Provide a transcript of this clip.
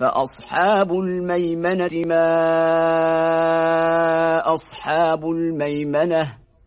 فأصحاب الميمنة ما أصحاب الميمنة